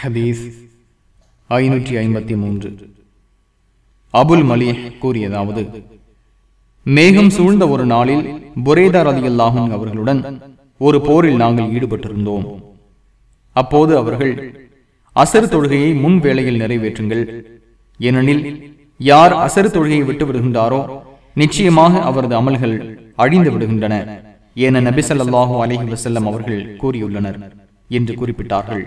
ஹதீஸ் ஐநூற்றி ஐம்பத்தி மூன்று. அபுல் மலிஹ் கூறியதாவது மேகம் சூழ்ந்த ஒரு நாளில் புரேதார் அலி அவர்களுடன் ஒரு போரில் நாங்கள் ஈடுபட்டிருந்தோம். அப்போது அவர்கள் அசர் தொழுகையை முன் வேளையில் நிறைவேற்றுங்கள். ஏனெனில் யார் அசர் தொழுகையை விட்டு விடுகின்றாரோ நிச்சயமாக அவரது அமல்கள் அழிந்து விடுகின்றன என நபி ஸல்லல்லாஹு வசல்லம் அவர்கள் கூறியுள்ளனர் என்று குறிப்பிட்டார்கள்.